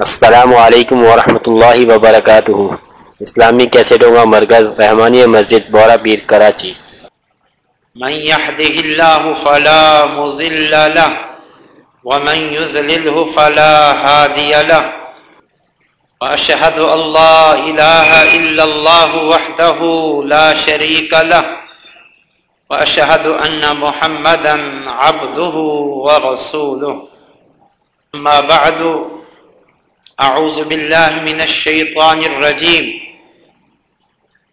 السلام علیکم ورحمۃ اللہ وبرکاتہ۔ اسلامی کیسٹوں کا مرکز رحمانی مسجد بورا پیر کراچی۔ من يهده الله فلا مضل له ومن يذلله فلا هادي له۔ وأشهد أن لا إله إلا الله وحده لا شريك له۔ وأشهد أن محمدا عبده ورسوله۔ أما بعد أعوذ بالله من الشيطان الرجيم.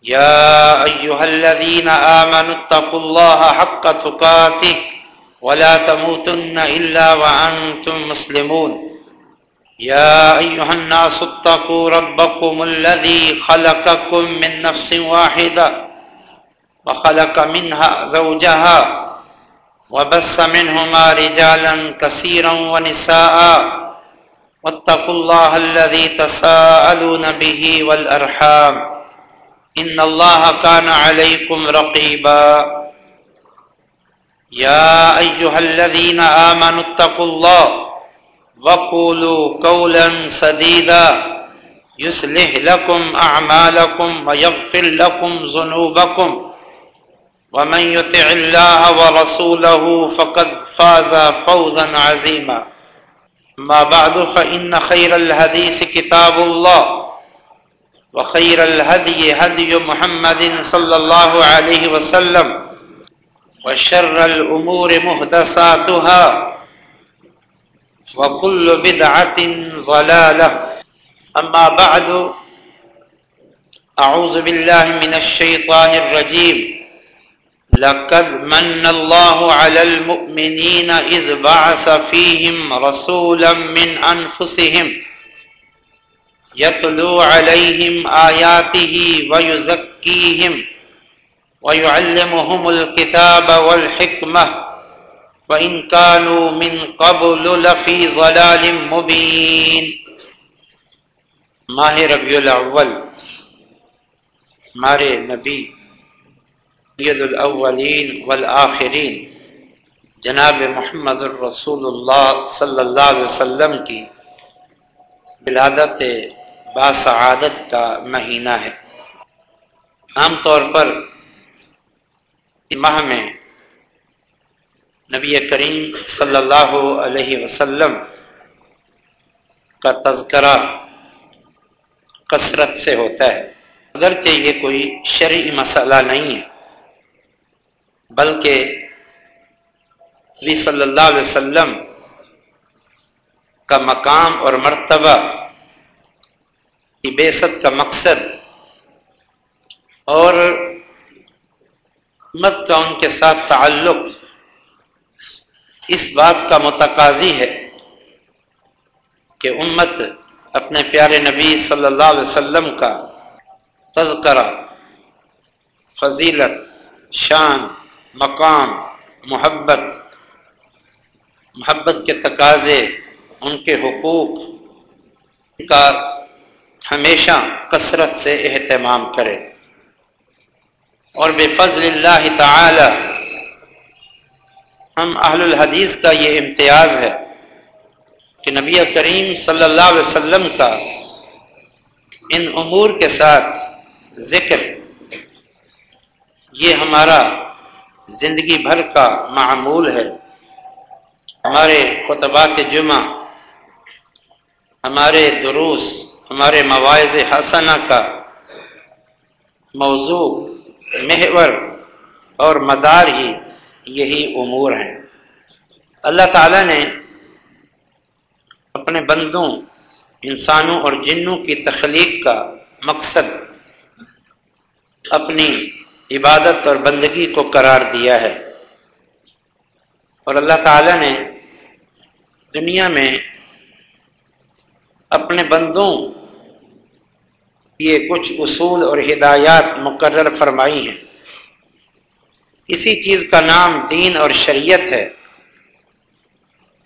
يا أيها الذين آمنوا اتقوا الله حق تقاته ولا تموتن إلا وأنتم مسلمون. يا أيها الناس اتقوا ربكم الذي خلقكم من نفس واحدة وخلق منها زوجها وبس منهما رجالا كثيرا ونساء واتقوا الله الذي تساءلون به والأرحام. إن الله كان عليكم رقيبا. يا أيها الذين آمنوا اتقوا الله وقولوا قولا سديدا. يسلح لكم أعمالكم ويغفر لكم ذنوبكم. ومن يطع الله ورسوله فقد فاز فوزا عظيما. ما بعد فإن خير الحديث كتاب الله وخير الهدي هدي محمد صلى الله عليه وسلم وشر الأمور مهدساتها وكل بدعة ضلالة. أما بعد، أعوذ بالله من الشيطان الرجيم. لقد من الله على المؤمنين إذ بعث فيهم رسولا من أنفسهم يتلو عليهم آياته ويزكيهم ويعلمهم الكتاب والحكمة وإن كانوا من قبل لفي ضلال مبين. ماہ ربیع الاول، ہمارے نبی سید الاولین والآخرین۔ جناب محمد الرسول اللہ صلی اللہ علیہ وسلم کی ولادت باسعادت کا مہینہ ہے۔ عام طور پر ماہ میں نبی کریم صلی اللہ علیہ وسلم کا تذکرہ کثرت سے ہوتا ہے۔ اگرچہ یہ کوئی شرعی مسئلہ نہیں ہے۔ بلکہ نبی صلی اللہ علیہ وسلم کا مقام اور مرتبہ کی بیست کا مقصد اور امت کا ان کے ساتھ تعلق اس بات کا متقاضی ہے کہ امت اپنے پیارے نبی صلی اللہ علیہ وسلم کا تذکرہ، فضیلت، شان مقام، محبت محبت کے تقاضے، ان کے حقوق کا ہمیشہ کثرت سے اہتمام کرے۔ اور بے فضل اللہ تعالی ہم اہل الحدیث کا یہ امتیاز ہے کہ نبی کریم صلی اللہ علیہ وسلم کا ان امور کے ساتھ ذکر، یہ ہمارا زندگی بھر کا معمول ہے۔ ہمارے خطبات جمعہ، ہمارے دروس، ہمارے مواعظ حسنہ کا موضوع، محور اور مدار ہی یہی امور ہیں۔ اللہ تعالیٰ نے اپنے بندوں، انسانوں اور جنوں کی تخلیق کا مقصد اپنی عبادت اور بندگی کو قرار دیا ہے۔ اور اللہ تعالیٰ نے دنیا میں اپنے بندوں یہ کچھ اصول اور ہدایات مقرر فرمائی ہیں۔ اسی چیز کا نام دین اور شریعت ہے۔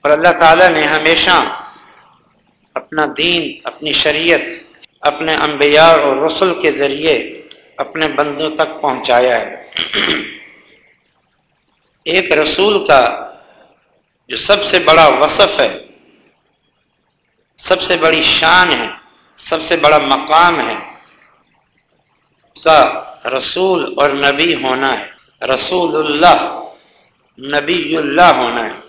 اور اللہ تعالیٰ نے ہمیشہ اپنا دین، اپنی شریعت، اپنے انبیاء اور رسل کے ذریعے اپنے بندوں تک پہنچایا ہے۔ ایک رسول کا جو سب سے بڑا وصف ہے، سب سے بڑی شان ہے، سب سے بڑا مقام ہے کا رسول اور نبی ہونا ہے۔ رسول اللہ، نبی اللہ ہونا ہے۔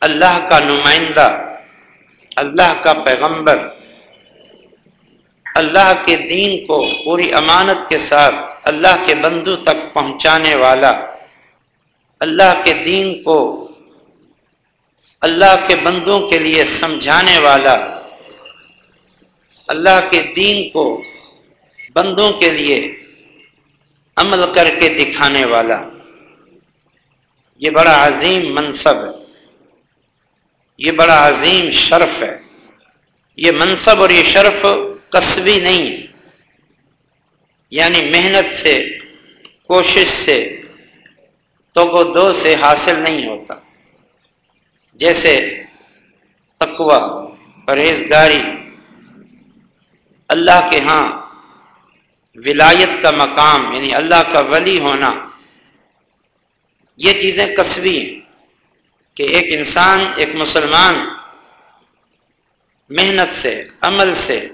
اللہ کا نمائندہ، اللہ کا پیغمبر اللہ کے دین کو پوری امانت کے ساتھ اللہ کے بندو تک پہنچانے والا، اللہ کے دین کو اللہ کے بندوں کے لیے سمجھانے والا، اللہ کے دین کو بندوں کے لیے عمل کر کے دکھانے والا۔ یہ بڑا عظیم منصب ہے، یہ بڑا عظیم شرف ہے۔ یہ منصب اور یہ شرف کسبی نہیں۔ ہے یعنی محنت سے، کوشش سے تو دو سے حاصل نہیں ہوتا۔ جیسے تقوی، پرہیزگاری۔ اللہ کے ہاں ولایت کا مقام یعنی اللہ کا ولی ہونا، یہ چیزیں کسبی ہیں کہ ایک انسان، ایک مسلمان محنت سے، عمل سے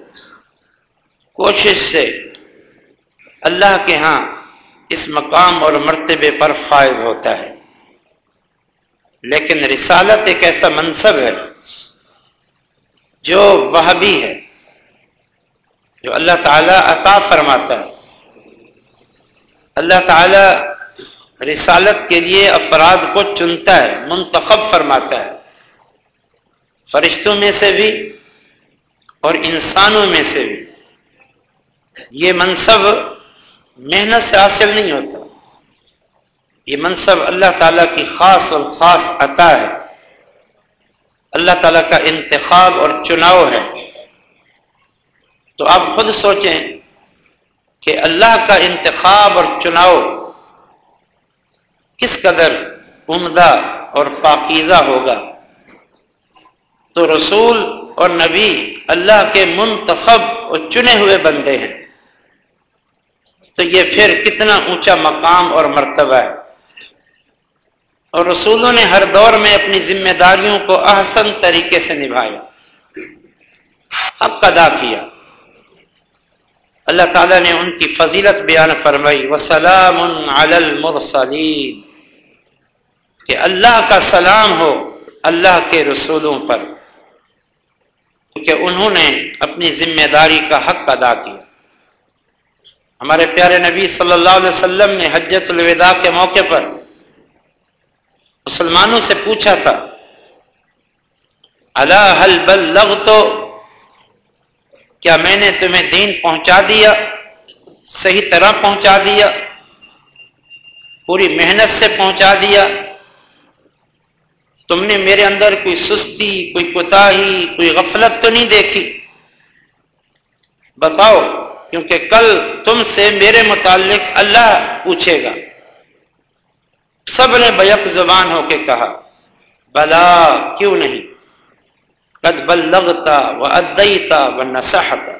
کوشش سے اللہ کے ہاں اس مقام اور مرتبے پر فائز ہوتا ہے۔ لیکن رسالت ایک ایسا منصب ہے جو وہ بھی ہے، جو اللہ تعالیٰ عطا فرماتا ہے۔ اللہ تعالیٰ رسالت کے لیے افراد کو چنتا ہے، منتخب فرماتا ہے۔ فرشتوں میں سے بھی اور انسانوں میں سے بھی۔ یہ منصب محنت سے حاصل نہیں ہوتا۔ یہ منصب اللہ تعالیٰ کی خاص اور خاص عطا ہے۔ اللہ تعالیٰ کا انتخاب اور چناؤ ہے۔ تو آپ خود سوچیں کہ اللہ کا انتخاب اور چناؤ کس قدر عمدہ اور پاکیزہ ہوگا۔ تو رسول اور نبی اللہ کے منتخب اور چنے ہوئے بندے ہیں۔ تو یہ پھر کتنا اونچا مقام اور مرتبہ ہے۔ اور رسولوں نے ہر دور میں اپنی ذمہ داریوں کو احسن طریقے سے نبھایا۔ حق ادا کیا۔ اللہ تعالیٰ نے ان کی فضیلت بیان فرمائی۔ وسلام المرسلین کہ اللہ کا سلام ہو اللہ کے رسولوں پر۔ کیونکہ انہوں نے اپنی ذمہ داری کا حق ادا کیا۔ ہمارے پیارے نبی صلی اللہ علیہ وسلم نے حجت الوداع کے موقع پر مسلمانوں سے پوچھا تھا اللہ حل بل لگ تو کیا میں نے تمہیں دین پہنچا دیا، صحیح طرح پہنچا دیا، پوری محنت سے پہنچا دیا؟ تم نے میرے اندر کوئی سستی، کوئی کوتا کوئی غفلت تو نہیں دیکھی؟ بتاؤ کیونکہ کل تم سے میرے متعلق اللہ پوچھے گا۔ سب نے بیک زبان ہو کے کہا، بلا کیوں نہیں؟ قد بلغتا و ادیتا و نسحتا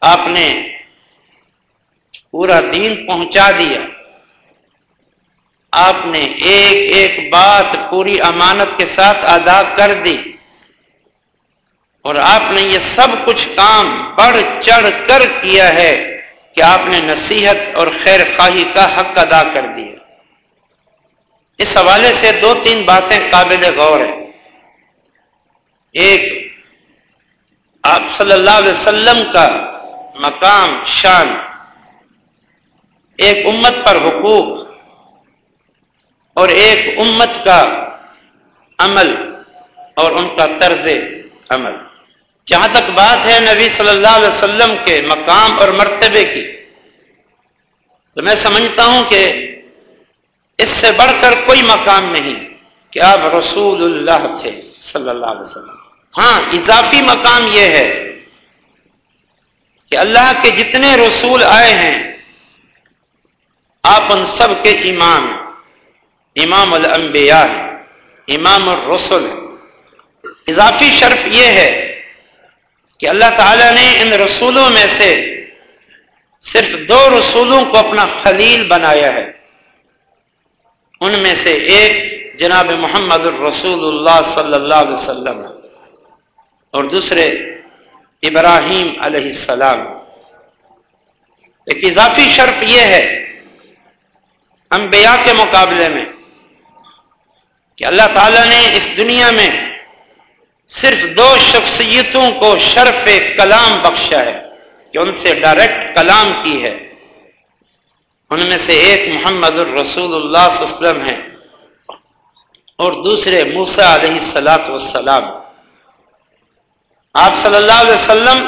آپ نے پورا دین پہنچا دیا۔ آپ نے ایک ایک بات پوری امانت کے ساتھ ادا کر دی۔ اور آپ نے یہ سب کچھ کام بڑھ چڑھ کر کیا ہے کہ آپ نے نصیحت اور خیر خواہی کا حق ادا کر دیا۔ اس حوالے سے دو تین باتیں قابل غور ہیں۔ ایک، آپ صلی اللہ علیہ وسلم کا مقام، شان، ایک امت پر حقوق اور ایک امت کا عمل اور ان کا طرز عمل۔ جہاں تک بات ہے نبی صلی اللہ علیہ وسلم کے مقام اور مرتبے کی، تو میں سمجھتا ہوں کہ اس سے بڑھ کر کوئی مقام نہیں کہ آپ رسول اللہ تھے صلی اللہ علیہ وسلم۔ ہاں اضافی مقام یہ ہے کہ اللہ کے جتنے رسول آئے ہیں، آپ ان سب کے امام امام الانبیاء ہیں، امام الرسل ہیں۔ اضافی شرف یہ ہے کہ اللہ تعالی نے ان رسولوں میں سے صرف دو رسولوں کو اپنا خلیل بنایا ہے۔ ان میں سے ایک جناب محمد الرسول اللہ صلی اللہ علیہ وسلم اور دوسرے ابراہیم علیہ السلام۔ ایک اضافی شرف یہ ہے انبیاء کے مقابلے میں کہ اللہ تعالیٰ نے اس دنیا میں صرف دو شخصیتوں کو شرف کلام بخشا ہے کہ ان سے ڈائریکٹ کلام کی ہے۔ ان میں سے ایک محمد الرسول اللہ صلی اللہ علیہ وسلم ہے اور دوسرے موسا علیہ السلاۃ والسلام۔ آپ صلی اللہ علیہ وسلم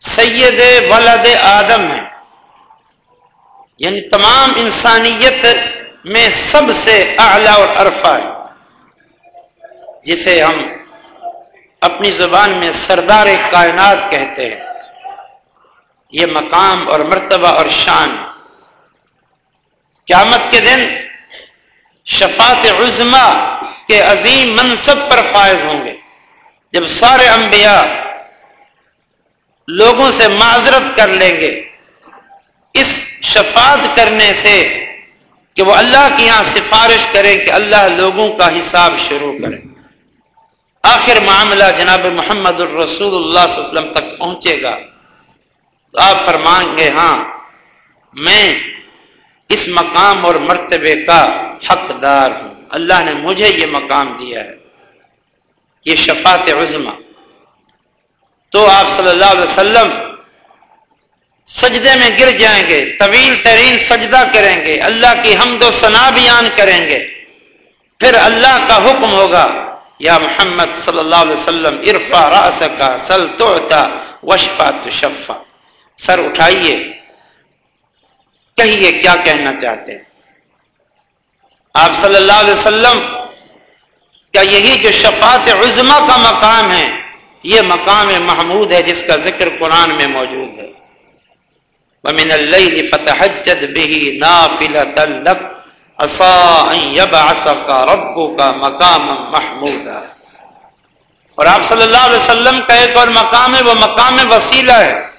سید ولد آدم ہیں۔ یعنی تمام انسانیت میں سب سے اعلی اور عرفہ ہے جسے ہم اپنی زبان میں سردار کائنات کہتے ہیں، یہ مقام اور مرتبہ اور شان۔ قیامت کے دن شفاعت عظما کے عظیم منصب پر فائز ہوں گے۔ جب سارے انبیاء لوگوں سے معذرت کر لیں گے، اس شفاعت کرنے سے کہ وہ اللہ کی یہاں سفارش کریں کہ اللہ لوگوں کا حساب شروع کرے۔ آخر معاملہ جناب محمد الرسول اللہ صلی اللہ علیہ وسلم تک پہنچے گا۔ تو آپ فرمائیں گے ہاں میں اس مقام اور مرتبے کا حقدار ہوں۔ اللہ نے مجھے یہ مقام دیا ہے۔ یہ شفاعت عظما تو آپ صلی اللہ علیہ وسلم سجدے میں گر جائیں گے، طویل ترین سجدہ کریں گے۔ اللہ کی حمد و ثنا بیان کریں گے۔ پھر اللہ کا حکم ہوگا۔ یا محمد صلی اللہ علیہ وسلم عرفا راس کا سل توتا وشفا تشفا سر اٹھائیے کہیے کیا کہنا چاہتے ہیں آپ صلی اللہ علیہ وسلم کیا یہی جو شفاعت عظما کا مقام ہے یہ مقام محمود ہے جس کا ذکر قرآن میں موجود ہے وَمِنَ اللَّيْلِ فَتَحَجَّدْ بِهِ نَافِلَةً لَكْ عَصَىٰ أَن يَبْعَثَكَ رَبُّكَ مَقَامًا مَحْمُودًا۔ اور آپ صلی اللہ علیہ وسلم کا ایک اور مقام ہے، وہ مقام وسیلہ ہے۔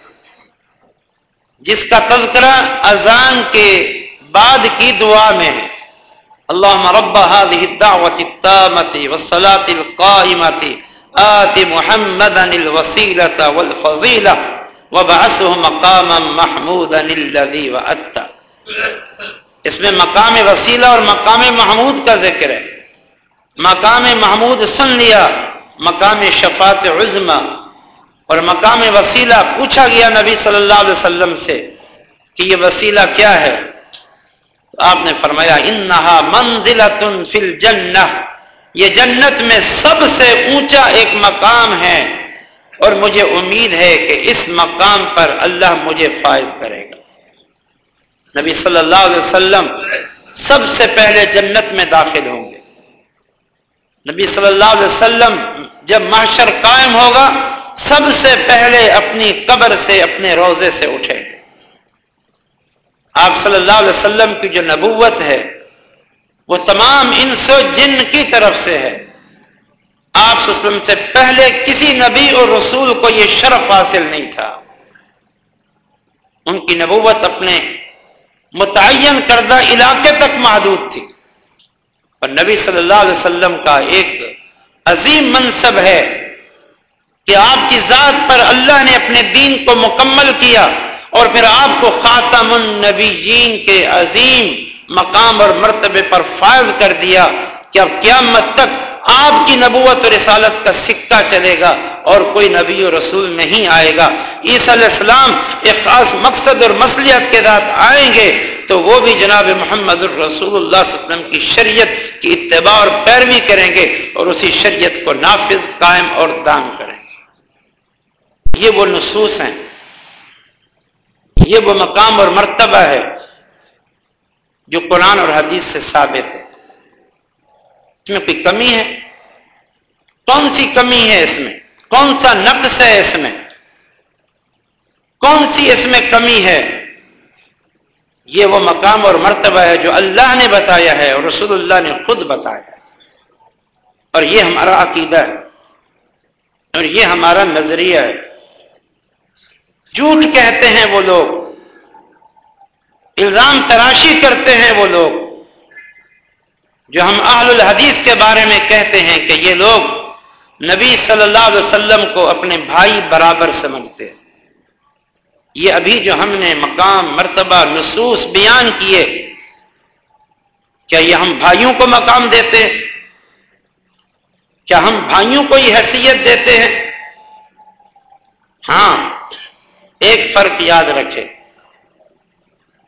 جس کا تذکرہ اذان کے بعد کی دعا میں ہے۔ اللهم رب هذه الدعوة التامة والصلاة القائمة، آت محمدا الوسيلة والفضيلة وبعثه مقاما محمودا الذي وعدت اس میں مقام وسیلہ اور مقام محمود کا ذکر ہے۔ مقام محمود سن لیا، مقام شفاعت عظما اور مقام وسیلہ پوچھا گیا نبی صلی اللہ علیہ وسلم سے کہ یہ وسیلہ کیا ہے؟ آپ نے فرمایا، انہا منزلت فی الجنہ، یہ جنت میں سب سے اونچا ایک مقام ہے اور مجھے امید ہے کہ اس مقام پر اللہ مجھے فائز کرے گا۔ نبی صلی اللہ علیہ وسلم سب سے پہلے جنت میں داخل ہوں گے۔ نبی صلی اللہ علیہ وسلم جب محشر قائم ہوگا، سب سے پہلے اپنی قبر سے، اپنے روزے سے اٹھیں گے۔ آپ صلی اللہ علیہ وسلم کی جو نبوت ہے، وہ تمام انس و جن کی طرف سے ہے۔ آپ وسلم سے پہلے کسی نبی اور رسول کو یہ شرف حاصل نہیں تھا۔ ان کی نبوت اپنے متعین کردہ علاقے تک محدود تھی۔ اور نبی صلی اللہ علیہ وسلم کا ایک عظیم منصب ہے کہ آپ کی ذات پر اللہ نے اپنے دین کو مکمل کیا اور پھر آپ کو خاتم النبیین کے عظیم مقام اور مرتبے پر فائز کر دیا کہ اب قیامت تک آپ کی نبوت اور رسالت کا سکہ چلے گا اور کوئی نبی و رسول نہیں آئے گا۔ عیسیٰ علیہ السلام ایک خاص مقصد اور مصلیت کے ساتھ آئیں گے تو وہ بھی جناب محمد الرسول اللہ صلی اللہ علیہ وسلم کی شریعت کی اتباع اور پیروی کریں گے اور اسی شریعت کو نافذ قائم اور دام کریں گے۔ یہ وہ نصوص ہیں۔ یہ وہ مقام اور مرتبہ ہے جو قرآن اور حدیث سے ثابت ہے۔ اس میں کوئی کمی ہے؟ کون سی کمی ہے اس میں؟ کون سا نقص ہے اس میں؟ کون سی اس میں کمی ہے؟ یہ وہ مقام اور مرتبہ ہے جو اللہ نے بتایا ہے اور رسول اللہ نے خود بتایا ہے۔ اور یہ ہمارا عقیدہ ہے۔ اور یہ ہمارا نظریہ ہے۔ جھوٹ کہتے ہیں وہ لوگ۔ الزام تراشی کرتے ہیں وہ لوگ۔ جو ہم اہل الحدیث کے بارے میں کہتے ہیں کہ یہ لوگ نبی صلی اللہ علیہ وسلم کو اپنے بھائی برابر سمجھتے ہیں۔ یہ ابھی جو ہم نے مقام، مرتبہ، نصوص بیان کیے، کیا یہ ہم بھائیوں کو مقام دیتے ہیں؟ کیا ہم بھائیوں کو یہ حیثیت دیتے ہیں؟ ہاں ایک فرق یاد رکھے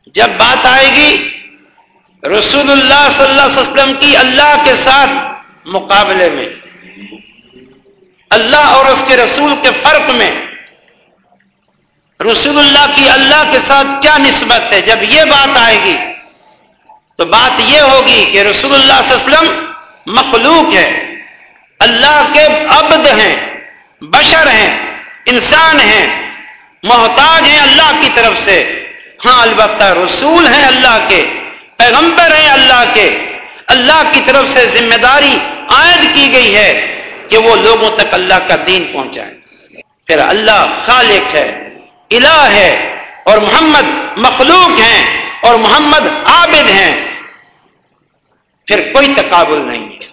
جب بات آئے گی رسول اللہ صلی اللہ علیہ وسلم کی اللہ کے ساتھ مقابلے میں، اللہ اور اس کے رسول کے فرق میں رسول اللہ کی اللہ کے ساتھ کیا نسبت ہے؟ جب یہ بات آئے گی تو بات یہ ہوگی کہ رسول اللہ صلی اللہ علیہ وسلم مخلوق ہے، اللہ کے عبد ہیں، بشر ہیں، انسان ہیں، محتاج ہیں اللہ کی طرف سے۔ ہاں البتہ رسول ہیں اللہ کے پیغمبر ہیں اللہ کے۔ اللہ کی طرف سے ذمہ داری عائد کی گئی ہے کہ وہ لوگوں تک اللہ کا دین پہنچائے۔ پھر اللہ خالق ہے، الہ ہے اور محمد مخلوق ہیں اور محمد عابد ہیں۔ پھر کوئی تقابل نہیں ہے۔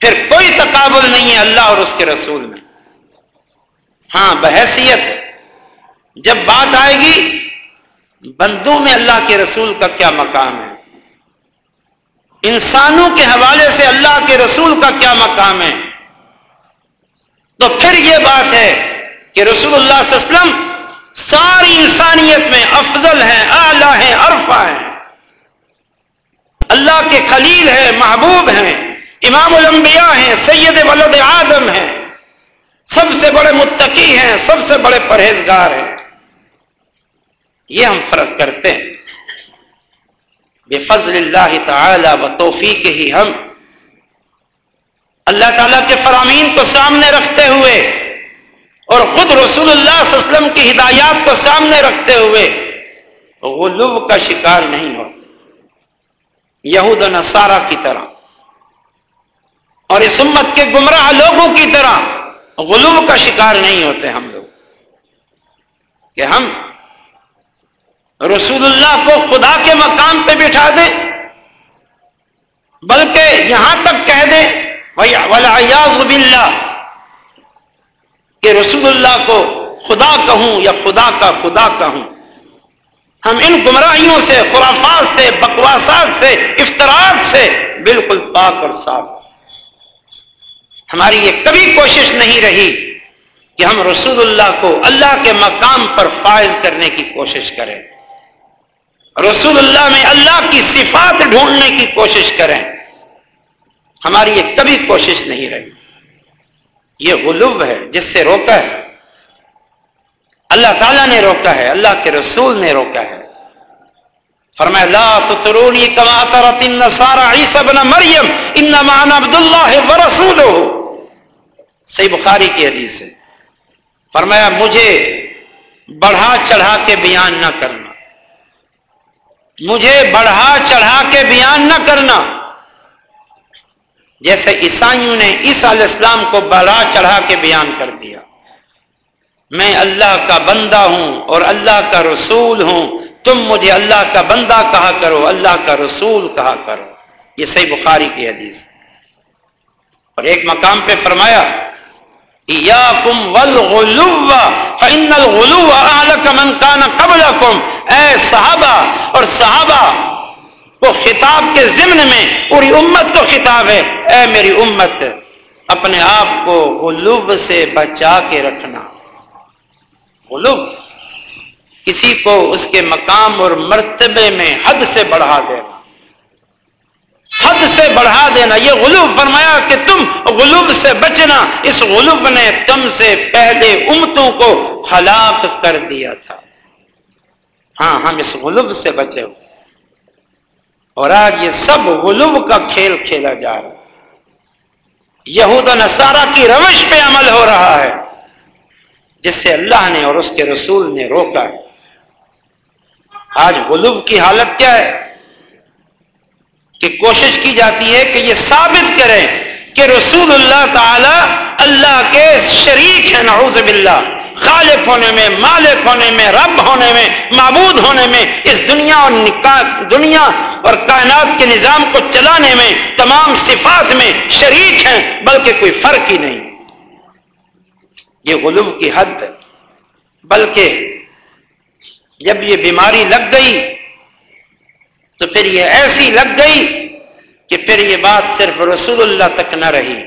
پھر کوئی تقابل نہیں ہے اللہ اور اس کے رسول میں۔ ہاں بحیثیت جب بات آئے گی بندوں میں اللہ کے رسول کا کیا مقام ہے؟ انسانوں کے حوالے سے اللہ کے رسول کا کیا مقام ہے؟ تو پھر یہ بات ہے کہ رسول اللہ صلی اللہ علیہ وسلم ساری انسانیت میں افضل ہیں، اعلیٰ ہیں، عرفہ ہیں۔ اللہ کے خلیل ہیں، محبوب ہیں۔ امام الانبیاء ہیں، سید ولد آدم ہیں۔ سب سے بڑے متقی ہیں، سب سے بڑے پرہیزگار ہیں۔ یہ ہم فرق کرتے ہیں۔ بے فضل اللہ تعالی و توفیق ہی ہم اللہ تعالیٰ کے فرامین کو سامنے رکھتے ہوئے اور خود رسول اللہ صلی اللہ علیہ وسلم کی ہدایات کو سامنے رکھتے ہوئے غلو کا شکار نہیں ہوتے۔ یہود نصارہ کی طرح اور اس امت کے گمراہ لوگوں کی طرح غلو کا شکار نہیں ہوتے ہم لوگ۔ کہ ہم رسول اللہ کو خدا کے مقام پہ بٹھا دیں، بلکہ یہاں تک کہہ دیں باللہ کہ رسول اللہ کو خدا کہوں یا خدا کا خدا کہوں۔ ہم ان گمراہیوں سے، خرافات سے، بکواسات سے افطرات سے بالکل پاک اور صاف۔ ہماری یہ کبھی کوشش نہیں رہی کہ ہم رسول اللہ کو اللہ کے مقام پر فائز کرنے کی کوشش کریں۔ رسول اللہ میں اللہ کی صفات ڈھونڈنے کی کوشش کریں، ہماری یہ کبھی کوشش نہیں رہی۔ یہ غلوب ہے، جس سے روکا ہے۔ اللہ تعالیٰ نے روکا ہے، اللہ کے رسول نے روکا ہے۔ فرمایا، لا تطرونی کما ترت النصارى عیسی ابن مریم، انما انا عبد الله ورسوله صحیح بخاری کی حدیث ہے۔ فرمایا، مجھے بڑھا چڑھا کے بیان نہ کرنا۔ مجھے بڑھا چڑھا کے بیان نہ کرنا۔ جیسے عیسائیوں نے عیسیٰ علیہ السلام کو بڑھا چڑھا کے بیان کر دیا۔ میں اللہ کا بندہ ہوں اور اللہ کا رسول ہوں۔ تم مجھے اللہ کا بندہ کہا کرو، اللہ کا رسول کہا کرو۔ یہ صحیح بخاری کی حدیث اور ایک مقام پہ فرمایا اے صحابہ اور صحابہ کو خطاب کے ضمن میں پوری امت کو خطاب ہے۔ اے میری امت، اپنے آپ کو غلوب سے بچا کے رکھنا۔ غلوب کسی کو اس کے مقام اور مرتبے میں حد سے بڑھا دینا۔ سے بڑھا دینا۔ یہ غلوب فرمایا کہ تم غلوب سے بچنا۔ اس غلوب نے تم سے پہلے امتوں کو ہلاک کر دیا تھا۔ ہاں ہم اس غلوب سے بچے ہوئے اور آج یہ سب غلوب کا کھیل کھیلا جا رہا ہے۔ یہود نصارہ کی روش پہ عمل ہو رہا ہے، جس سے اللہ نے اور اس کے رسول نے روکا۔ آج غلوب کی حالت کیا ہے؟ کہ کوشش کی جاتی ہے کہ یہ ثابت کریں کہ رسول اللہ تعالی اللہ کے شریک ہیں، نعوذ باللہ۔ خالق ہونے میں، مالک ہونے میں، رب ہونے میں، معبود ہونے میں، اس دنیا اور دنیا اور کائنات کے نظام کو چلانے میں، تمام صفات میں شریک ہیں، بلکہ کوئی فرق ہی نہیں۔ یہ غلوب کی حد بلکہ جب یہ بیماری لگ گئی تو پھر یہ ایسی لگ گئی کہ پھر یہ بات صرف رسول اللہ تک نہ رہی۔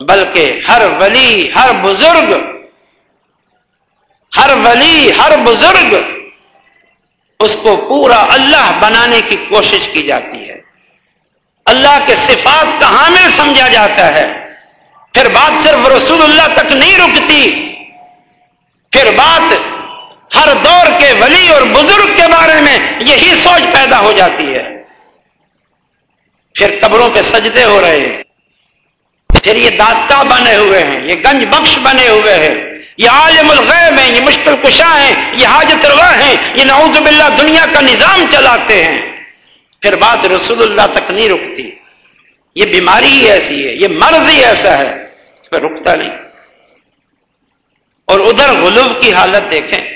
بلکہ ہر ولی، ہر بزرگ، ہر ولی، ہر بزرگ اس کو پورا اللہ بنانے کی کوشش کی جاتی ہے۔ اللہ کے صفات کا حامل سمجھا جاتا ہے۔ پھر بات صرف رسول اللہ تک نہیں رکتی۔ پھر بات ہر دور کے ولی اور بزرگ کے بارے میں یہی سوچ پیدا ہو جاتی ہے۔ پھر قبروں پہ سجدے ہو رہے ہیں۔ پھر یہ داتا بنے ہوئے ہیں، یہ گنج بخش بنے ہوئے ہیں۔ یہ عالم الغیب ہیں، یہ مشکل کشا ہیں، یہ حاجت روا ہیں، یہ نعوذ باللہ دنیا کا نظام چلاتے ہیں۔ پھر بات رسول اللہ تک نہیں رکتی۔ یہ بیماری ہی ایسی ہے، یہ مرض ہی ایسا ہے، اس پہ رکتا نہیں۔ اور ادھر غلوب کی حالت دیکھیں۔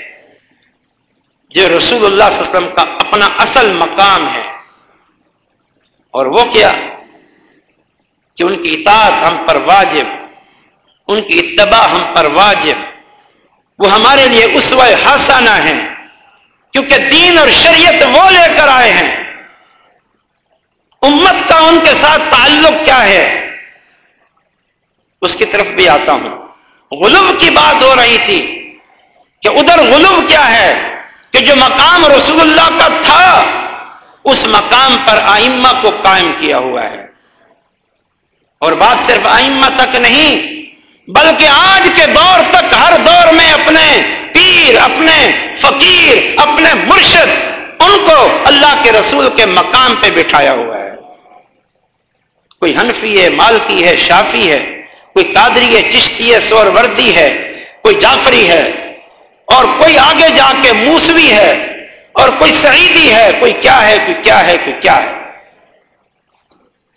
جو رسول اللہ صلی اللہ علیہ وسلم کا اپنا اصل مقام ہے۔ اور وہ کیا؟ کہ ان کی اطاعت ہم پر واجب، ان کی اتباع ہم پر واجب۔ وہ ہمارے لیے اس حسانہ ہیں، کیونکہ دین اور شریعت وہ لے کر آئے ہیں۔ امت کا ان کے ساتھ تعلق کیا ہے؟ اس کی طرف بھی آتا ہوں۔ غلوب کی بات ہو رہی تھی کہ ادھر غلوب کیا ہے؟ کہ جو مقام رسول اللہ کا تھا، اس مقام پر آئمہ کو قائم کیا ہوا ہے۔ اور بات صرف آئمہ تک نہیں، بلکہ آج کے دور تک ہر دور میں اپنے پیر، اپنے فقیر، اپنے مرشد، ان کو اللہ کے رسول کے مقام پہ بٹھایا ہوا ہے۔ کوئی حنفی ہے، مالکی ہے، شافی ہے، کوئی قادری ہے، چشتی ہے سور وردی ہے، کوئی جعفری ہے اور کوئی آگے جا کے موسوی ہے اور کوئی سعیدی ہے، کوئی کیا ہے، کوئی کیا ہے، کوئی کیا ہے۔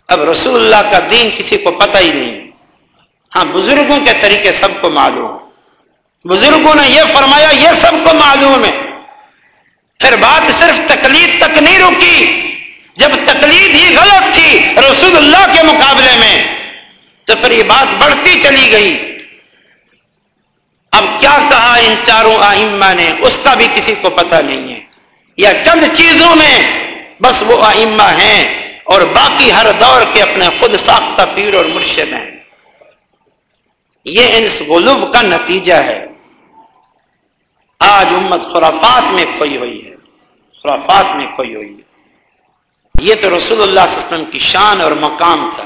اب رسول اللہ کا دین کسی کو پتہ ہی نہیں۔ ہاں بزرگوں کے طریقے سب کو معلوم۔ بزرگوں نے یہ فرمایا، یہ سب کو معلوم ہے۔ پھر بات صرف تکلیف تک نہیں رکی۔ جب تکلیف ہی غلط تھی رسول اللہ کے مقابلے میں، تو پھر یہ بات بڑھتی چلی گئی۔ اب کیا کہا ان چاروں آئمہ نے؟ اس کا بھی کسی کو پتہ نہیں ہے۔ یا چند چیزوں میں بس وہ آئمہ ہیں اور باقی ہر دور کے اپنے خود ساختہ پیر اور مرشد ہیں۔ یہ اس غلوب کا نتیجہ ہے۔ آج امت خرافات میں کھوئی ہوئی ہے۔ خرافات میں کھوئی ہوئی ہے۔ یہ تو رسول اللہ صلی اللہ علیہ وسلم کی شان اور مقام تھا۔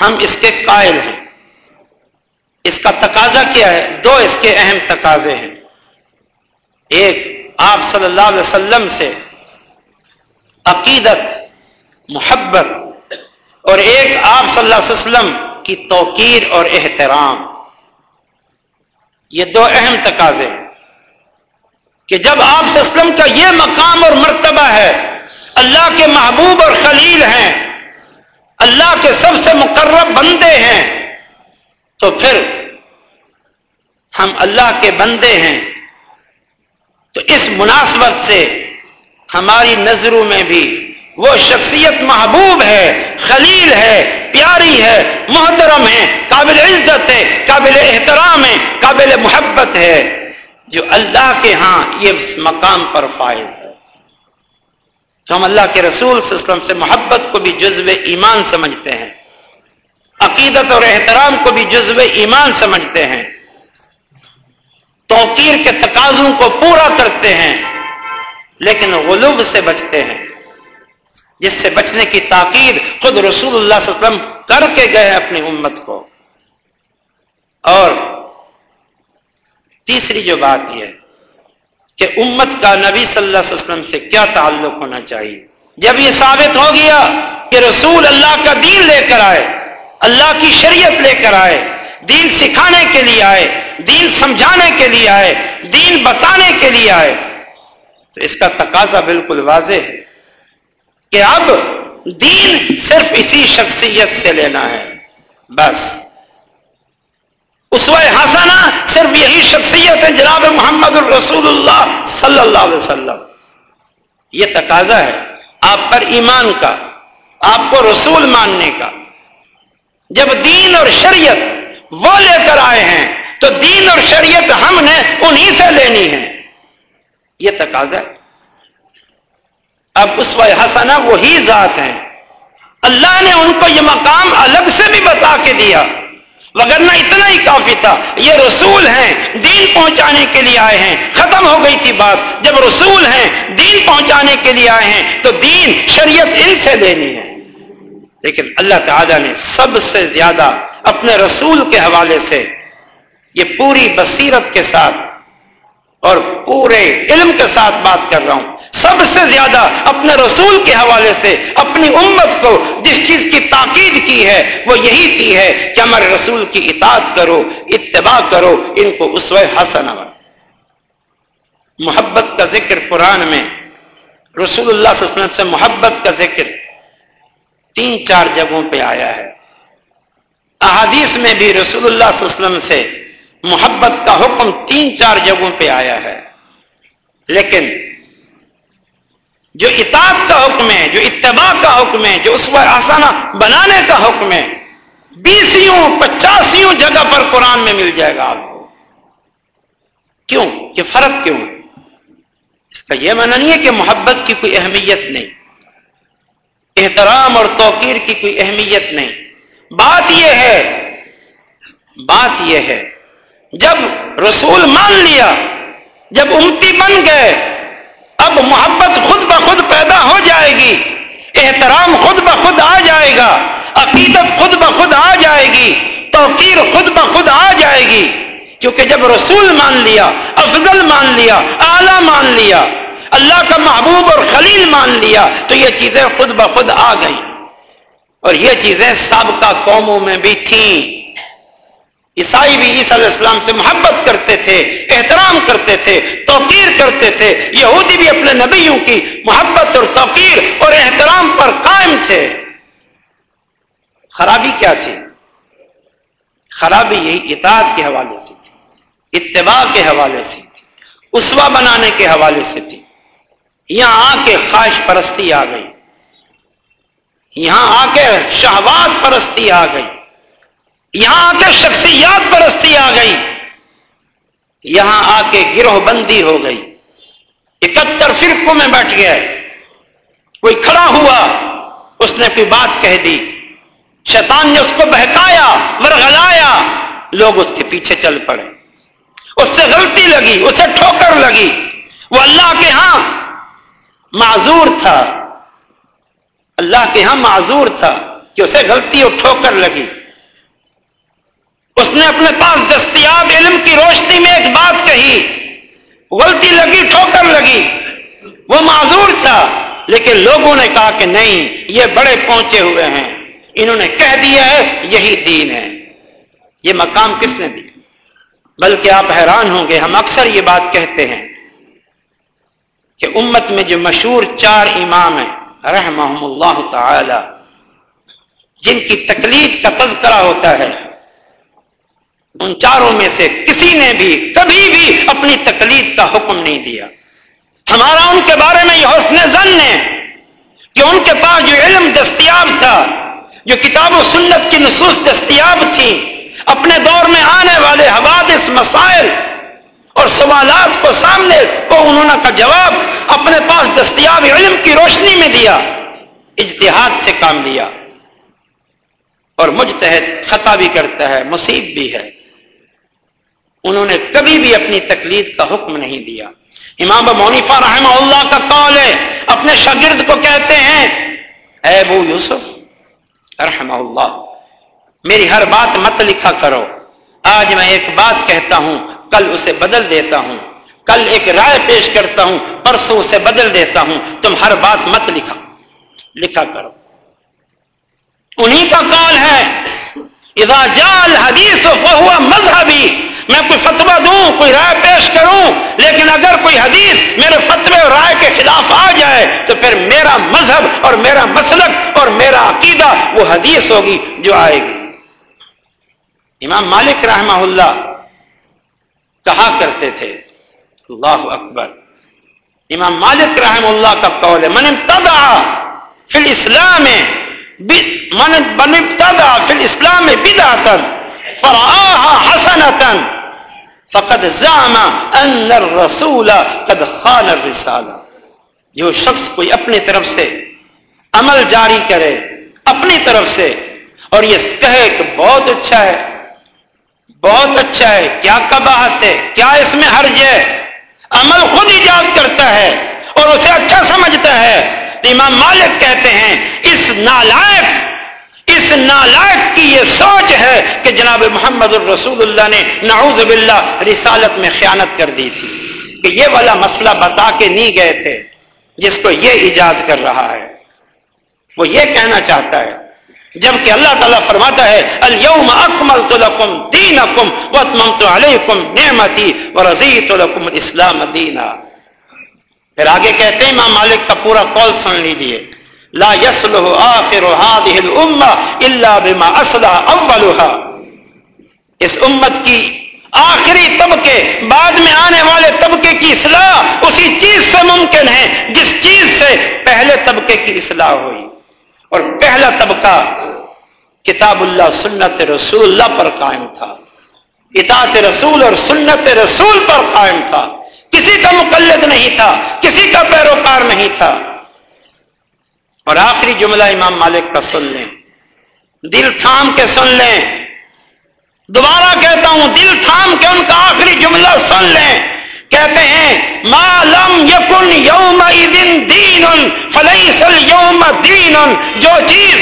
ہم اس کے قائل ہیں۔ اس کا تقاضا کیا ہے؟ دو اس کے اہم تقاضے ہیں۔ ایک، آپ صلی اللہ علیہ وسلم سے عقیدت، محبت، اور ایک، آپ صلی اللہ علیہ وسلم کی توقیر اور احترام۔ یہ دو اہم تقاضے ہیں۔ کہ جب آپ صلی اللہ علیہ وسلم کا یہ مقام اور مرتبہ ہے، اللہ کے محبوب اور خلیل ہیں، اللہ کے سب سے مقرب بندے ہیں، تو پھر ہم اللہ کے بندے ہیں، تو اس مناسبت سے ہماری نظروں میں بھی وہ شخصیت محبوب ہے، خلیل ہے، پیاری ہے، محترم ہے، قابل عزت ہے، قابل احترام ہے، قابل محبت ہے، جو اللہ کے ہاں یہ اس مقام پر فائز ہے۔ تو ہم اللہ کے رسول صلی اللہ علیہ وسلم سے محبت کو بھی جزو ایمان سمجھتے ہیں، عقیدت اور احترام کو بھی جزو ایمان سمجھتے ہیں۔ توقیر کے تقاضوں کو پورا کرتے ہیں، لیکن غلوب سے بچتے ہیں۔ جس سے بچنے کی تاکید خود رسول اللہ صلی اللہ علیہ وسلم کر کے گئے اپنی امت کو۔ اور تیسری جو بات یہ ہے کہ امت کا نبی صلی اللہ علیہ وسلم سے کیا تعلق ہونا چاہیے؟ جب یہ ثابت ہو گیا کہ رسول اللہ کا دین لے کر آئے، اللہ کی شریعت لے کر آئے دین سکھانے کے لیے آئے، دین سمجھانے کے لیے آئے، دین بتانے کے لیے آئے۔ تو اس کا تقاضا بالکل واضح ہے کہ اب دین صرف اسی شخصیت سے لینا ہے۔ بس۔ اس وقت ہسانا صرف یہی شخصیت ہے جناب محمد الرسول اللہ صلی اللہ علیہ وسلم۔ یہ تقاضا ہے آپ پر ایمان کا، آپ کو رسول ماننے کا۔ جب دین اور شریعت وہ لے کر آئے ہیں تو دین اور شریعت ہم نے انہی سے لینی ہے۔ یہ تقاضا ہے۔ اب اس وقت حسنا وہی ذات ہیں۔ اللہ نے ان کو یہ مقام الگ سے بھی بتا کے دیا۔ وگرنہ اتنا ہی کافی تھا۔ یہ رسول ہیں، دین پہنچانے کے لیے آئے ہیں۔ ختم ہو گئی تھی بات۔ جب رسول ہیں، دین پہنچانے کے لیے آئے ہیں، تو دین شریعت ان سے لینی ہے۔ لیکن اللہ تعالیٰ نے سب سے زیادہ اپنے رسول کے حوالے سے یہ پوری بصیرت کے ساتھ اور پورے علم کے ساتھ بات کر رہا ہوں۔ سب سے زیادہ اپنے رسول کے حوالے سے اپنی امت کو جس چیز کی تاکید کی ہے، وہ یہی کی ہے کہ ہمارے رسول کی اطاعت کرو، اتباع کرو، ان کو اس وقت حسن محبت کا ذکر قرآن میں رسول اللہ صلی اللہ علیہ وسلم سے محبت کا ذکر تین چار جگہوں پہ آیا ہے۔ احادیث میں بھی رسول اللہ صلی اللہ علیہ وسلم سے محبت کا حکم تین چار جگہوں پہ آیا ہے۔ لیکن جو اطاعت کا حکم ہے، جو اتباع کا حکم ہے، جو اس پر آسانہ بنانے کا حکم ہے بیسوں پچاسوں جگہ پر قرآن میں مل جائے گا آپ کو۔ کیوں؟ یہ فرق کیوں اس کا یہ معنی نہیں ہے کہ محبت کی کوئی اہمیت نہیں۔ احترام اور توقیر کی کوئی اہمیت نہیں۔ بات یہ ہے، بات یہ ہے، جب رسول مان لیا، جب امتی بن گئے، اب محبت خود بخود پیدا ہو جائے گی، احترام خود بخود آ جائے گا، عقیدت خود بخود آ جائے گی، توقیر خود بخود آ جائے گی۔ کیونکہ جب رسول مان لیا، افضل مان لیا، اعلی مان لیا، اللہ کا محبوب اور خلیل مان لیا، تو یہ چیزیں خود بخود آ گئی اور یہ چیزیں سابقہ قوموں میں بھی تھیں۔ عیسائی بھی عیسی علیہ السلام سے محبت کرتے تھے، احترام کرتے تھے، توقیر کرتے تھے۔ یہودی بھی اپنے نبیوں کی محبت اور توقیر اور احترام پر قائم تھے۔ خرابی کیا تھی؟ خرابی یہی اطاعت کے حوالے سے تھی، اتباع کے حوالے سے تھی اسوا بنانے کے حوالے سے تھی۔ یہاں آ کے خواہش پرستی آ گئی۔ یہاں آ کے شہباد پرستی آ گئی۔ یہاں آ کے شخصیات پرستی آ گئی۔ یہاں آ کے گروہ بندی ہو گئی۔ اکہتر فرقوں میں بیٹھ گیا۔ کوئی کھڑا ہوا، اس نے کوئی بات کہہ دی۔ شیطان نے اس کو بہکایا، ورغلایا۔ لوگ اس کے پیچھے چل پڑے۔ اس سے غلطی لگی، اسے ٹھوکر لگی۔ وہ اللہ کے ہاں معذور تھا۔ اللہ کے ہاں معذور تھا کہ اسے غلطی اور ٹھوکر لگی۔ اس نے اپنے پاس دستیاب علم کی روشنی میں ایک بات کہی۔ غلطی لگی، ٹھوکر لگی۔ وہ معذور تھا، لیکن لوگوں نے کہا کہ نہیں، یہ بڑے پہنچے ہوئے ہیں۔ انہوں نے کہہ دیا ہے، یہی دین ہے۔ یہ مقام کس نے دیا؟ بلکہ آپ حیران ہوں گے، ہم اکثر یہ بات کہتے ہیں کہ امت میں جو مشہور چار امام ہیں رحمہم اللہ تعالی، جن کی تکلیف کا تذکرہ ہوتا ہے، ان چاروں میں سے کسی نے بھی کبھی بھی اپنی تکلیف کا حکم نہیں دیا۔ ہمارا ان کے بارے میں یہ حسن زن ہے کہ ان کے پاس جو علم دستیاب تھا، جو کتاب و سنت کی نصوص دستیاب تھی، اپنے دور میں آنے والے حوادث، مسائل اور سوالات کو سامنے کو انہوں نے کا جواب اپنے پاس دستیاب علم کی روشنی میں دیا، اجتہاد سے کام لیا۔ اور مجتہد خطا بھی کرتا ہے، مصیب بھی ہے۔ انہوں نے کبھی بھی اپنی تکلیف کا حکم نہیں دیا۔ امام مونیفا رحمہ اللہ کا قول ہے، اپنے شاگرد کو کہتے ہیں، اے ابو یوسف، رحمہ اللہ، میری ہر بات مت لکھا کرو۔ آج میں ایک بات کہتا ہوں کل اسے بدل دیتا ہوں۔ کل ایک رائے پیش کرتا ہوں، پرسوں اسے بدل دیتا ہوں۔ تم ہر بات مت لکھا۔ لکھا کرو۔ انہی کا کال ہے، اذا جال حدیث مذہبی۔ میں کوئی فتوا دوں، کوئی رائے پیش کروں، لیکن اگر کوئی حدیث میرے فتوے اور رائے کے خلاف آ جائے، تو پھر میرا مذہب اور میرا مسلک اور میرا عقیدہ وہ حدیث ہوگی جو آئے گی۔ امام مالک رحمہ اللہ کہا کرتے تھے۔ اللہ اکبر۔ امام مالک رحم اللہ کا قول ہے، من ابتدا فی الاسلام من ابتدا فی الاسلام بدعتا فرآها حسنتا فقد زعم ان الرسول قد خان الرسالہ۔ جو شخص کوئی اپنی طرف سے عمل جاری کرے، اپنی طرف سے اور یہ کہے کہ بہت اچھا ہے۔ بہت اچھا ہے، کیا کباہت ہے، کیا اس میں حرج ہے؟ عمل خود ایجاد کرتا ہے اور اسے اچھا سمجھتا ہے۔ تو امام مالک کہتے ہیں، اس نالائق اس نالائق کی یہ سوچ ہے کہ جناب محمد الرسول اللہ نے نعوذ باللہ رسالت میں خیانت کر دی تھی کہ یہ والا مسئلہ بتا کے نہیں گئے تھے، جس کو یہ ایجاد کر رہا ہے۔ وہ یہ کہنا چاہتا ہے جبکہ اللہ تعالیٰ فرماتا ہے، اليوم اکملت لکم دینکم واتممت علیکم نعمتی ورزیت لکم الاسلام دینا پھر آگے کہتے ہیں، امام مالک کا پورا قول سن لیجیے. لا يصلح آخر هذه الامہ الا بما اصلح اولها اس امت کی آخری طبقے، بعد میں آنے والے طبقے کی اصلاح اسی چیز سے ممکن ہے جس چیز سے پہلے طبقے کی اصلاح ہوئی۔ اور پہلا طبقہ کتاب اللہ، سنت رسول اللہ پر قائم تھا۔ اطاعت رسول اور سنت رسول پر قائم تھا۔ کسی کا مقلد نہیں تھا، کسی کا پیروکار نہیں تھا۔ اور آخری جملہ امام مالک کا سن لیں۔ دل تھام کے سن لیں۔ دوبارہ کہتا ہوں، دل تھام کے ان کا آخری جملہ سن لیں۔ کہتے ہیں مالم یقن یوم دین فلیس یوم دین جو چیز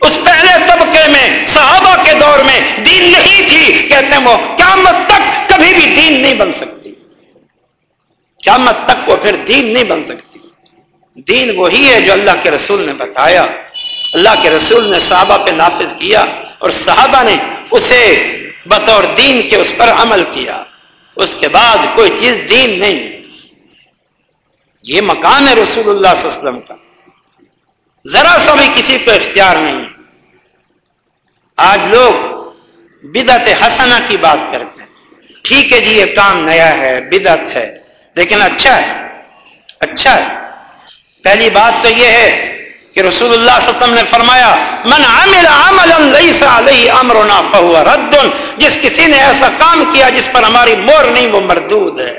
اس پہلے طبقے میں، صحابہ کے دور میں دین نہیں تھی، کہتے ہیں وہ قیامت تک کبھی بھی دین نہیں بن سکتی۔ قیامت تک وہ پھر دین نہیں بن سکتی۔ دین وہی ہے جو اللہ کے رسول نے بتایا۔ اللہ کے رسول نے صحابہ پہ نافذ کیا اور صحابہ نے اسے بطور دین کے اس پر عمل کیا۔ اس کے بعد کوئی چیز دین نہیں۔ یہ مقام ہے رسول اللہ صلی اللہ علیہ وسلم کا۔ ذرا سا بھی کسی کو اختیار نہیں آج لوگ بدت حسنہ کی بات کرتے ہیں۔ ٹھیک ہے جی یہ کام نیا ہے بدت ہے، لیکن اچھا ہے۔ اچھا ہے۔ پہلی بات تو یہ ہے کہ رسول اللہ صلی اللہ علیہ وسلم نے فرمایا، من عمل عملا لیس علیہ امرنا فهو رد، جس کسی نے ایسا کام کیا جس پر ہماری مور نہیں، وہ مردود ہے۔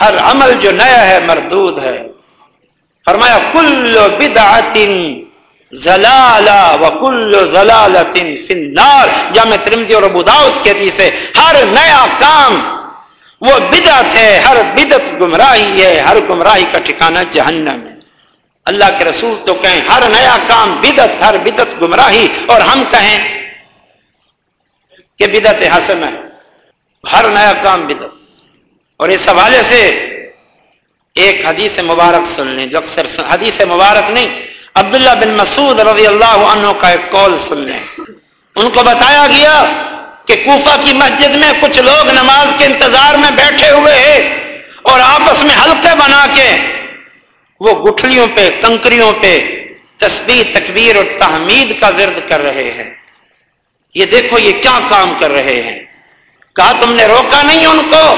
ہر عمل جو نیا ہے، مردود ہے۔ فرمایا، کل بدعت زلالہ و کل زلالت فی النار جامع ترمذی اور ابو داؤد کے حدیث ہے، ہر نیا کام وہ بدعت ہے، ہر بدعت گمراہی ہے، ہر گمراہی کا ٹھکانہ جہنم ہے۔ اللہ کے رسول تو کہیں ہر نیا کام بدت ہر بدت گمراہی، اور ہم کہیں کہ بدت حسن ہے۔ ہر نیا کام بدت اور اس حوالے سے ایک حدیث مبارک سن لیں، جو اکثر حدیث مبارک نہیں، عبداللہ بن مسعود رضی اللہ عنہ کا ایک کال سن لیں۔ ان کو بتایا گیا کہ کوفہ کی مسجد میں کچھ لوگ نماز کے انتظار میں بیٹھے ہوئے ہیں اور آپس میں حلقے بنا کے وہ گٹھلیوں پہ، کنکریوں پہ تسبیح، تکبیر اور تحمید کا ورد کر رہے ہیں۔ یہ دیکھو، یہ کیا کام کر رہے ہیں۔ کہا تم نے روکا نہیں ان کو؟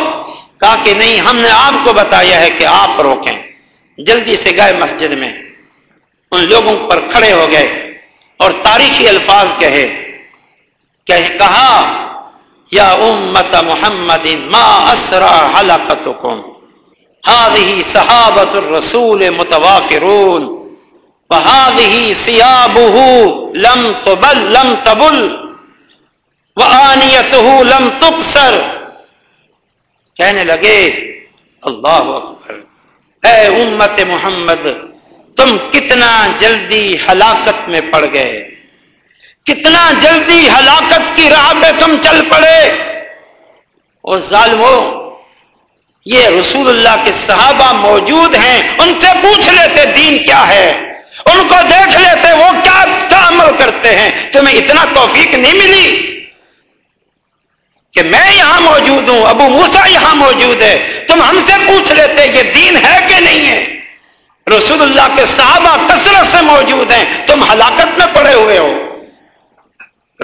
کہا کہ نہیں، ہم نے آپ کو بتایا ہے کہ آپ روکیں۔ جلدی سے گئے مسجد میں۔ ان لوگوں پر کھڑے ہو گئے اور تاریخی الفاظ کہے۔ کہ کہا، یا امت محمد، ما اسرا حلقتکم۔ هذه صحابة الرسول متوافرون وهذه ثيابه لم تبل لم تبل، وآنيته لم تقصر کہنے لگے، اللہ اکبر، اے امت محمد، تم کتنا جلدی ہلاکت میں پڑ گئے، کتنا جلدی ہلاکت کی راہ پہ تم چل پڑے۔ اور ظالموں یہ رسول اللہ کے صحابہ موجود ہیں، ان سے پوچھ لیتے دین کیا ہے؟ ان کو دیکھ لیتے وہ کیا عمل کرتے ہیں؟ تمہیں اتنا توفیق نہیں ملی؟ کہ میں یہاں موجود ہوں، ابو موسا یہاں موجود ہے، تم ہم سے پوچھ لیتے یہ دین ہے کہ نہیں ہے؟ رسول اللہ کے صحابہ کثرت سے موجود ہیں، تم ہلاکت میں پڑے ہوئے ہو۔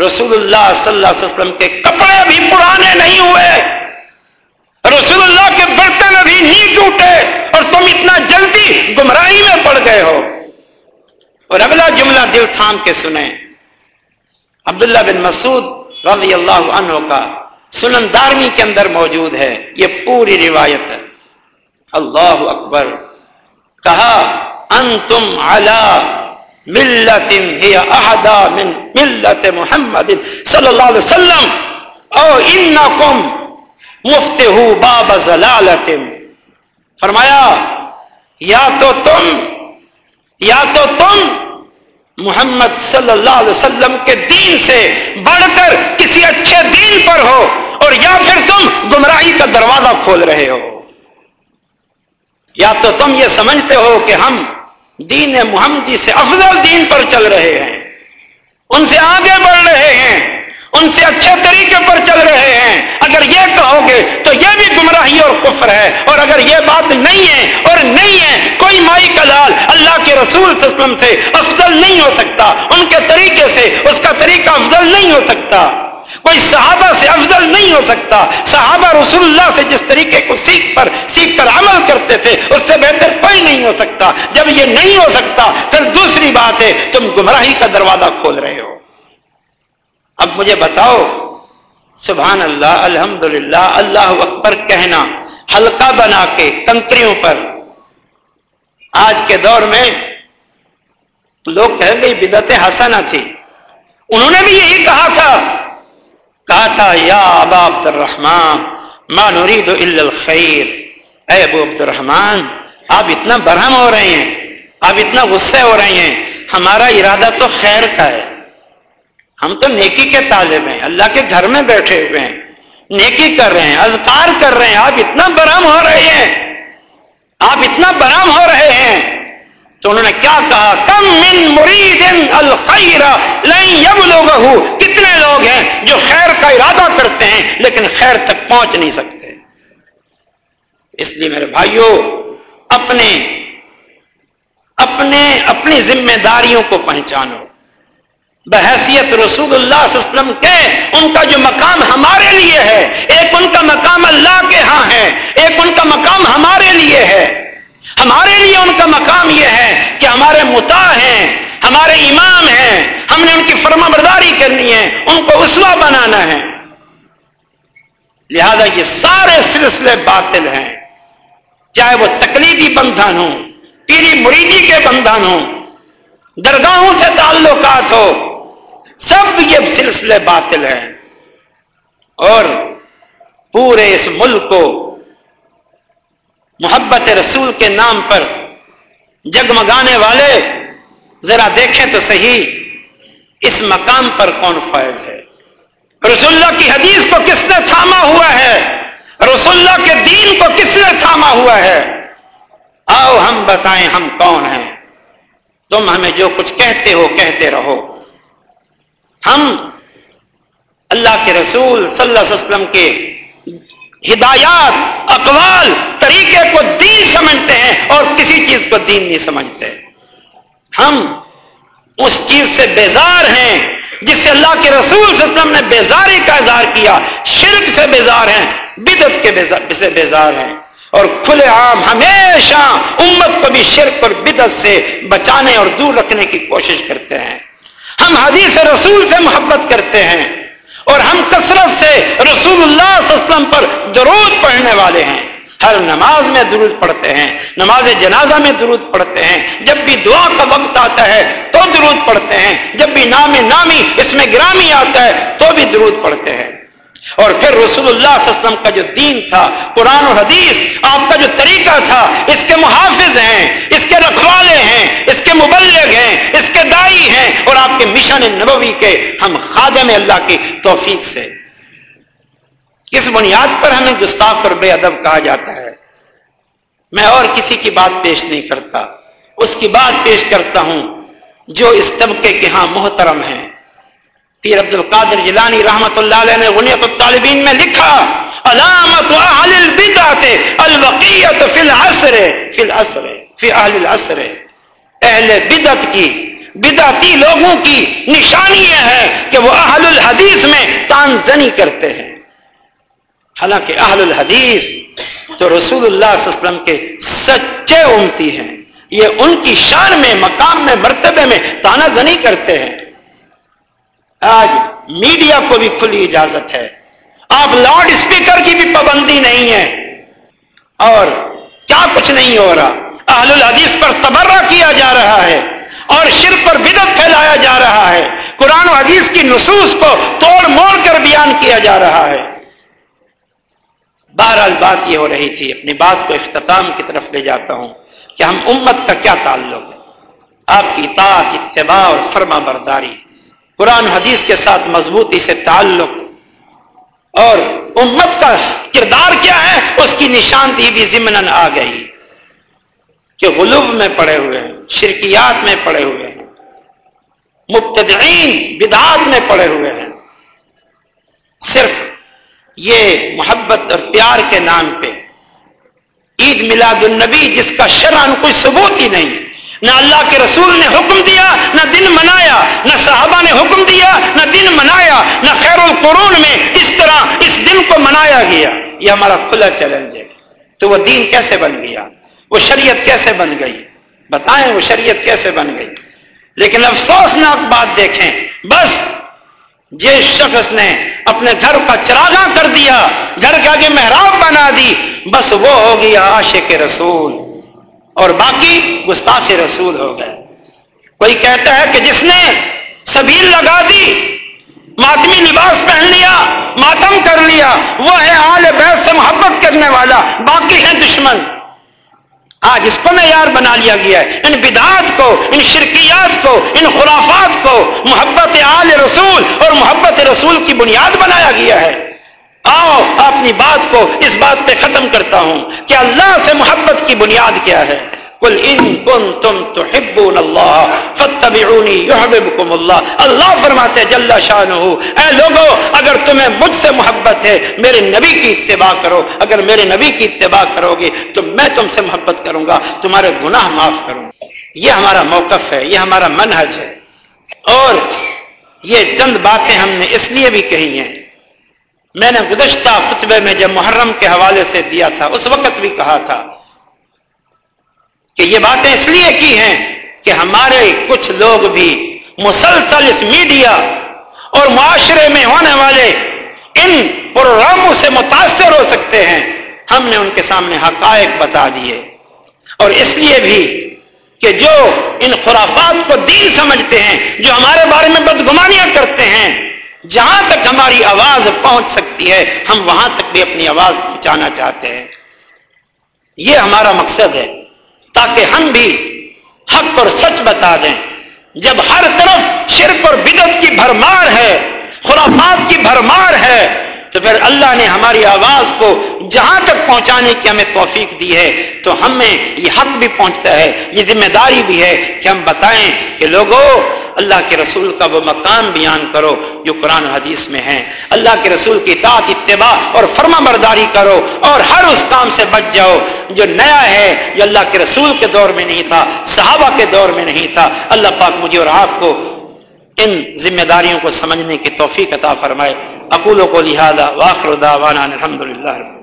رسول اللہ صلی اللہ علیہ وسلم کے کپڑے بھی پرانے نہیں ہوئے۔ رسول اللہ کے برتن ابھی نہیں ٹوٹے اور تم اتنا جلدی گمراہی میں پڑ گئے ہو۔ اور اگلا جملہ دل تھام کے سنیں۔ عبداللہ بن مسعود رضی اللہ عنہ کا سنن دارمی کے اندر موجود ہے۔ یہ پوری روایت ہے۔ اللہ اکبر۔ کہا، انتم علی ملت ہی احدا من ملت محمد صلی اللہ علیہ وسلم۔ او انکم مفتہو باب زلالت فرمایا، یا تو تم، یا تو تم محمد صلی اللہ علیہ وسلم کے دین سے بڑھ کر کسی اچھے دین پر ہو اور یا پھر تم گمراہی کا دروازہ کھول رہے ہو۔ یا تو تم یہ سمجھتے ہو کہ ہم دین محمدی سے افضل دین پر چل رہے ہیں، ان سے آگے بڑھ رہے ہیں ان سے اچھے طریقے پر چل رہے ہیں۔ اگر یہ کہو گے تو یہ بھی گمراہی اور کفر ہے۔ اور اگر یہ بات نہیں ہے اور نہیں ہے، کوئی مائی کا لال اللہ کے رسول وسلم سے افضل نہیں ہو سکتا۔ ان کے طریقے سے اس کا طریقہ افضل نہیں ہو سکتا۔ کوئی صحابہ سے افضل نہیں ہو سکتا۔ صحابہ رسول اللہ سے جس طریقے کو سیکھ پر، سیکھ کر عمل کرتے تھے، اس سے بہتر کوئی نہیں ہو سکتا۔ جب یہ نہیں ہو سکتا، پھر دوسری بات ہے، تم گمراہی کا دروازہ کھول رہے ہو۔ اب مجھے بتاؤ سبحان اللہ الحمد اللہ اکبر کہنا ہلکا بنا کے کنکریوں پر۔ آج کے دور میں لوگ کہہ گئی بدت حسنا تھی۔ انہوں نے بھی یہی کہا تھا۔ کہا تھا، یا ابا عبد الرحمان ما نريد الا الخیر۔ اے ابو عبد الرحمان آپ اتنا برہم ہو رہے ہیں، آپ اتنا غصے ہو رہے ہیں، ہمارا ارادہ تو خیر کا ہے۔ ہم تو نیکی کے طالب ہیں، اللہ کے گھر میں بیٹھے ہوئے ہیں، نیکی کر رہے ہیں، اذکار کر رہے ہیں، آپ اتنا برہم ہو رہے ہیں، آپ اتنا برہم ہو رہے ہیں۔ تو انہوں نے کیا کہا؟ کم من مرید الخیر کتنے لوگ ہیں جو خیر کا ارادہ کرتے ہیں لیکن خیر تک پہنچ نہیں سکتے۔ اس لیے میرے بھائیوں اپنے اپنے، اپنی ذمہ داریوں کو پہچانو۔ بحیثیت رسول اللہ صلی اللہ علیہ وسلم کے ان کا جو مقام ہمارے لیے ہے، ایک ان کا مقام اللہ کے ہاں ہے، ایک ان کا مقام ہمارے لیے ہے۔ ہمارے لیے ان کا مقام یہ ہے کہ ہمارے متا ہیں، ہمارے امام ہیں، ہم نے ان کی فرما برداری کرنی ہے، ان کو اسوا بنانا ہے۔ لہذا یہ سارے سلسلے باطل ہیں۔ چاہے وہ تکلیفی بندھن ہوں، پیری مریدی کے بندھن ہوں، درگاہوں سے تعلقات ہو سب یہ سلسلے باطل ہیں۔ اور پورے اس ملک کو محبت رسول کے نام پر جگمگانے والے، ذرا دیکھیں تو صحیح اس مقام پر کون فائد ہے۔ رسول اللہ کی حدیث کو کس نے تھاما ہوا ہے؟ رسول اللہ کے دین کو کس نے تھاما ہوا ہے؟ آؤ ہم بتائیں ہم کون ہیں۔ تم ہمیں جو کچھ کہتے ہو کہتے رہو۔ ہم اللہ کے رسول صلی اللہ علیہ وسلم کے ہدایات، اقوال، طریقے کو دین سمجھتے ہیں اور کسی چیز کو دین نہیں سمجھتے۔ ہم اس چیز سے بیزار ہیں جس سے اللہ کے رسول صلی اللہ علیہ وسلم نے بیزاری کا اظہار کیا۔ شرک سے بیزار ہیں بدت کے سے بیزار ہیں۔ اور کھلے عام ہمیشہ امت کو بھی شرک اور بدت سے بچانے اور دور رکھنے کی کوشش کرتے ہیں۔ ہم حدیث رسول سے محبت کرتے ہیں اور ہم کثرت سے رسول اللہ صلی اللہ علیہ وسلم پر درود پڑھنے والے ہیں۔ ہر نماز میں درود پڑھتے ہیں، نماز جنازہ میں درود پڑھتے ہیں۔ جب بھی دعا کا وقت آتا ہے تو درود پڑھتے ہیں، جب بھی نام نامی اس میں گرامی آتا ہے تو بھی درود پڑھتے ہیں۔ اور پھر رسول اللہ صلی اللہ علیہ وسلم کا جو دین تھا، قرآن و حدیث، آپ کا جو طریقہ تھا، اس کے محافظ ہیں، اس کے رکھوالے ہیں، اس کے مبلغ ہیں، اس کے دائی ہیں اور آپ کے مشن نبوی کے ہم خادم اللہ کی توفیق سے۔ کس بنیاد پر ہمیں گستاخ اور بے ادب کہا جاتا ہے۔ میں اور کسی کی بات پیش نہیں کرتا۔ اس کی بات پیش کرتا ہوں جو اس طبقے کے ہاں محترم ہیں۔ پیر عبد القادر جلانی رحمت اللہ علیہ نے غنیت الطالبین میں لکھا علامت اہل البدعت الوقیت فی العصر فی العصر، فی اہل العصر۔ اہل بدعت کی، بدعتی لوگوں کی نشانی یہ ہے کہ وہ اہل الحدیث میں تانزنی کرتے ہیں۔ حالانکہ اہل الحدیث تو رسول اللہ صلی اللہ علیہ وسلم کے سچے امتی ہیں، یہ ان کی شان میں، مقام میں، مرتبے میں تانا زنی کرتے ہیں۔ آج میڈیا کو بھی کھلی اجازت ہے۔ آپ لاؤڈ اسپیکر کی بھی پابندی نہیں ہے۔ اور کیا کچھ نہیں ہو رہا۔ اہل الحدیث پر تبرہ کیا جا رہا ہے اور شرک پر بدت پھیلایا جا رہا ہے۔ قرآن و حدیث کی نصوص کو توڑ موڑ کر بیان کیا جا رہا ہے۔ بہرحال بات یہ ہو رہی تھی، اپنی بات کو اختتام کی طرف لے جاتا ہوں کہ ہم امت کا کیا تعلق ہے۔ آپ کی اطاعت، اتباع اور فرما برداری قرآن حدیث کے ساتھ مضبوطی سے تعلق اور امت کا کردار کیا ہے، اس کی نشاندہی بھی ضمن آ گئی۔ کہ غلوب میں پڑے ہوئے ہیں، شرکیات میں پڑے ہوئے ہیں، مبتدعین، بدعات میں پڑے ہوئے ہیں۔ صرف یہ محبت اور پیار کے نام پہ عید میلاد النبی، جس کا شرح کوئی ثبوت ہی نہیں۔ نہ اللہ کے رسول نے حکم دیا، نہ دن منایا، نہ صحابہ نے حکم دیا، نہ دن منایا، نہ خیر القرون میں اس طرح اس دن کو منایا گیا۔ یہ ہمارا کھلا چیلنج ہے۔ تو وہ دین کیسے بن گیا؟ وہ شریعت کیسے بن گئی؟ بتائیں وہ شریعت کیسے بن گئی؟ لیکن افسوسناک بات دیکھیں۔ بس جس شخص نے اپنے گھر کا چراغا کر دیا، گھر کے آگے محراب بنا دی، بس وہ ہو گیا عاشق رسول۔ اور باقی گستاخ رسول ہو گئے۔ کوئی کہتا ہے کہ جس نے سبیل لگا دی، ماتمی لباس پہن لیا، ماتم کر لیا، وہ ہے آل بیت سے محبت کرنے والا، باقی ہیں دشمن۔ آج اس کو معیار بنا لیا گیا ہے۔ ان بدعات کو، ان شرکیات کو، ان خرافات کو محبت آل رسول اور محبت رسول کی بنیاد بنایا گیا ہے۔ آؤ، اپنی بات کو اس بات پہ ختم کرتا ہوں کہ اللہ سے محبت کی بنیاد کیا ہے۔ کل ان کن تم تو اللہ فتبعونی یحببکم اللہ اللہ فرماتے جل شان اے لوگو، اگر تمہیں مجھ سے محبت ہے، میرے نبی کی اتباع کرو۔ اگر میرے نبی کی اتباع کرو گے، تو میں تم سے محبت کروں گا، تمہارے گناہ معاف کروں گا۔ یہ ہمارا موقف ہے، یہ ہمارا منحج ہے۔ اور یہ چند باتیں ہم نے اس لیے بھی کہی ہیں۔ میں نے گزشتہ خطبے میں جب محرم کے حوالے سے دیا تھا، اس وقت بھی کہا تھا کہ یہ باتیں اس لیے کی ہیں کہ ہمارے کچھ لوگ بھی مسلسل اس میڈیا اور معاشرے میں ہونے والے ان پروگراموں سے متاثر ہو سکتے ہیں۔ ہم نے ان کے سامنے حقائق بتا دیے۔ اور اس لیے بھی کہ جو ان خرافات کو دین سمجھتے ہیں، جو ہمارے بارے میں بدگمانیاں کرتے ہیں جہاں تک ہماری آواز پہنچ سکتی ہے، ہم وہاں تک بھی اپنی آواز پہنچانا چاہتے ہیں۔ یہ ہمارا مقصد ہے۔ تاکہ ہم بھی حق اور سچ بتا دیں۔ جب ہر طرف شرک اور بدت کی بھرمار ہے، خرافات کی بھرمار ہے تو پھر اللہ نے ہماری آواز کو جہاں تک پہنچانے کی ہمیں توفیق دی ہے، تو ہمیں یہ حق بھی پہنچتا ہے، یہ ذمہ داری بھی ہے کہ ہم بتائیں کہ لوگوں اللہ کے رسول کا وہ مقام بیان کرو جو قرآن حدیث میں ہے۔ اللہ کے رسول کی اطاعت، اتباع اور فرما برداری کرو اور ہر اس کام سے بچ جاؤ جو نیا ہے، جو اللہ کے رسول کے دور میں نہیں تھا، صحابہ کے دور میں نہیں تھا۔ اللہ پاک مجھے اور آپ کو ان ذمہ داریوں کو سمجھنے کی توفیق عطا فرمائے۔ اقولوں کو لہٰذا واخر دعوانا الحمد للہ